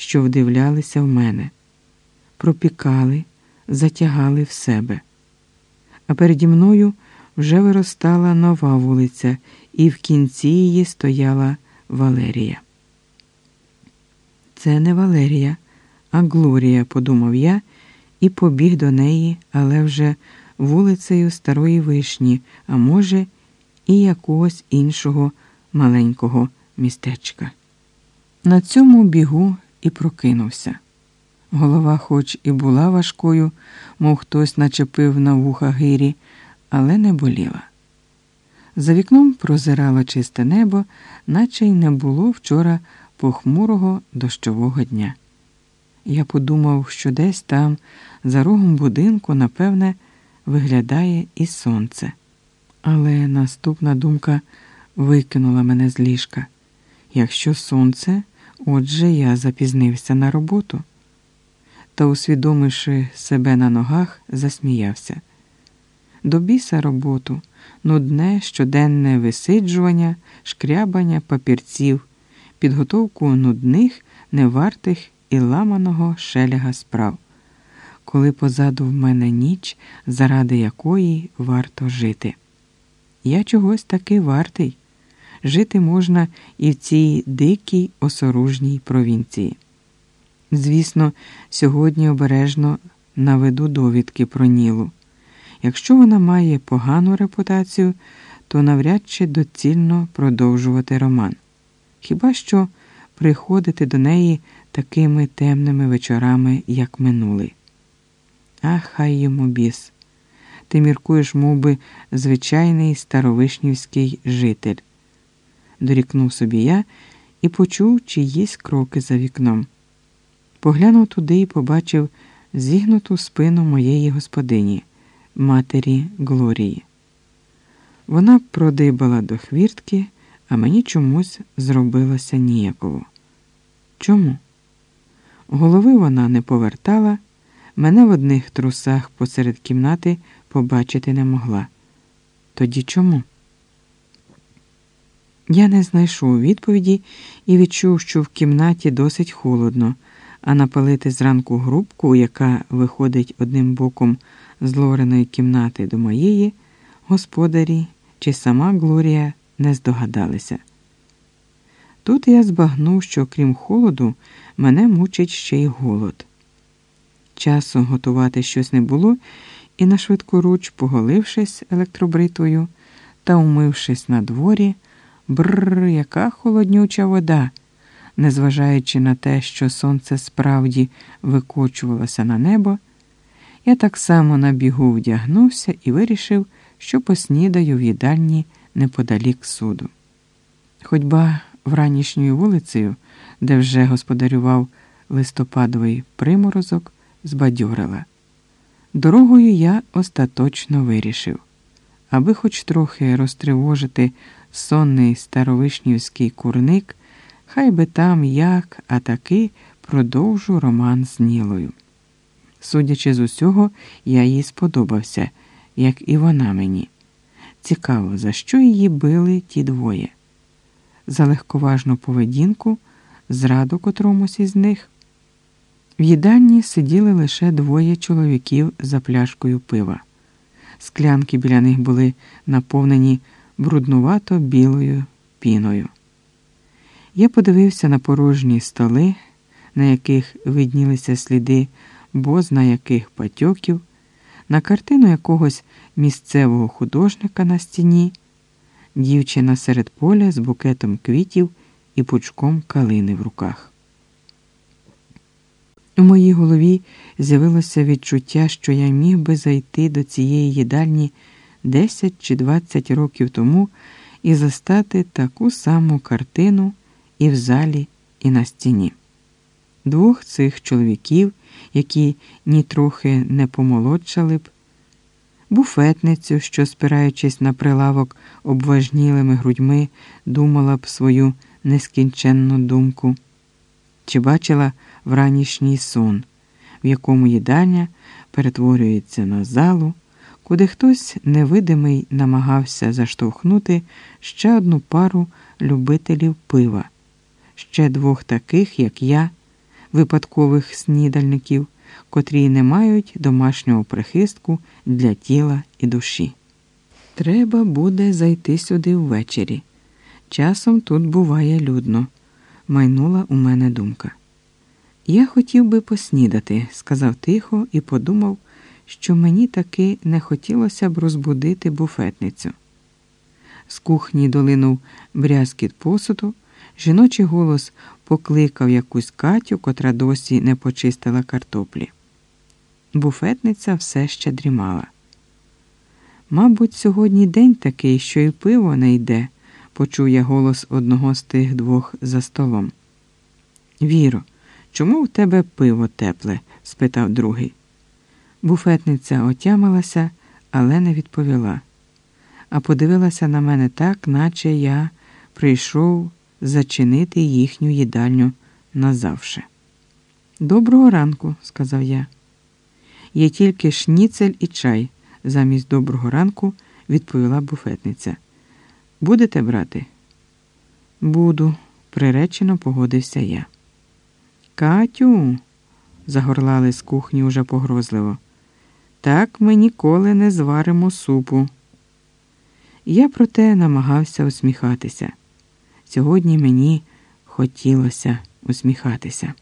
що вдивлялися в мене, пропікали, затягали в себе. А переді мною вже виростала нова вулиця, і в кінці її стояла Валерія. Це не Валерія, а Глорія, подумав я і побіг до неї, але вже вулицею Старої Вишні, а може, і якогось іншого маленького містечка. На цьому бігу і прокинувся. Голова, хоч і була важкою, мов хтось начепив на вуха гирі, але не боліла. За вікном прозирало чисте небо, наче й не було вчора похмурого дощового дня. Я подумав, що десь там, за рогом будинку, напевне, виглядає і сонце. Але наступна думка викинула мене з ліжка. Якщо сонце, отже, я запізнився на роботу. Та, усвідомивши себе на ногах, засміявся. До біса роботу, нудне щоденне висиджування, шкрябання папірців, підготовку нудних, невартих і ламаного шеляга справ, коли позаду в мене ніч, заради якої варто жити. Я чогось таки вартий. Жити можна і в цій дикій осоружній провінції. Звісно, сьогодні обережно наведу довідки про Нілу. Якщо вона має погану репутацію, то навряд чи доцільно продовжувати роман. Хіба що приходити до неї такими темними вечорами, як минули. Ах, хай йому біс. Ти міркуєш, мов би, звичайний старовишнівський житель. Дорікнув собі я і почув чиїсь кроки за вікном. Поглянув туди і побачив зігнуту спину моєї господині, матері Глорії. Вона продибала до хвіртки, а мені чомусь зробилося ніяково. Чому? Голови вона не повертала, мене в одних трусах посеред кімнати побачити не могла. Тоді чому? Я не знайшов відповіді і відчув, що в кімнаті досить холодно, а напалити зранку грубку, яка виходить одним боком з лореної кімнати до моєї, господарі чи сама Глорія не здогадалися. Тут я збагнув, що крім холоду, мене мучить ще й голод. Часу готувати щось не було, і на швидку руч, поголившись електробритвою та умившись на дворі, бррр, яка холоднюча вода, незважаючи на те, що сонце справді викочувалося на небо, я так само на бігу вдягнувся і вирішив, що поснідаю в їдальні неподалік суду. Ходьба вранішньою вулицею, де вже господарював листопадовий приморозок, збадьорила. Дорогою я остаточно вирішив, аби хоч трохи розтривожити сонний старовишнівський курник, хай би там як, а таки продовжу роман з Нілою. Судячи з усього, я їй сподобався, як і вона мені. Цікаво, за що її били ті двоє за легковажну поведінку, зраду котромусь із них. В їдальні сиділи лише двоє чоловіків за пляшкою пива. Склянки біля них були наповнені бруднувато білою піною. Я подивився на порожні столи, на яких виднілися сліди бозна яких патьоків, на картину якогось місцевого художника на стіні дівчина серед поля з букетом квітів і пучком калини в руках. У моїй голові з'явилося відчуття, що я міг би зайти до цієї їдальні 10 чи 20 років тому і застати таку саму картину і в залі, і на стіні. Двох цих чоловіків, які нітрохи не помолодшали б буфетницю, що, спираючись на прилавок обважнілими грудьми, думала б свою нескінченну думку, чи бачила вранішній сон, в якому їдальня перетворюється на залу, куди хтось невидимий намагався заштовхнути ще одну пару любителів пива, ще двох таких, як я, випадкових снідальників, котрі не мають домашнього прихистку для тіла і душі. Треба буде зайти сюди ввечері. Часом тут буває людно, майнула у мене думка. Я хотів би поснідати, сказав тихо і подумав, що мені таки не хотілося б розбудити буфетницю. З кухні долинув брязкіт посуду, жіночий голос покликав якусь Катю, котра досі не почистила картоплі. Буфетниця все ще дрімала. Мабуть, сьогодні день такий, що й пиво не йде, почув я голос одного з тих двох за столом. Віро, чому в тебе пиво тепле? спитав другий. Буфетниця отямилася, але не відповіла, а подивилася на мене так, наче я прийшов зачинити їхню їдальню назавше. Доброго ранку, сказав я. Є тільки шніцель і чай, замість доброго ранку відповіла буфетниця. Будете брати? Буду, приречено погодився я. Катю, загорлали з кухні уже погрозливо. Так ми ніколи не зваримо супу. Я проте намагався усміхатися. Сьогодні мені хотілося усміхатися.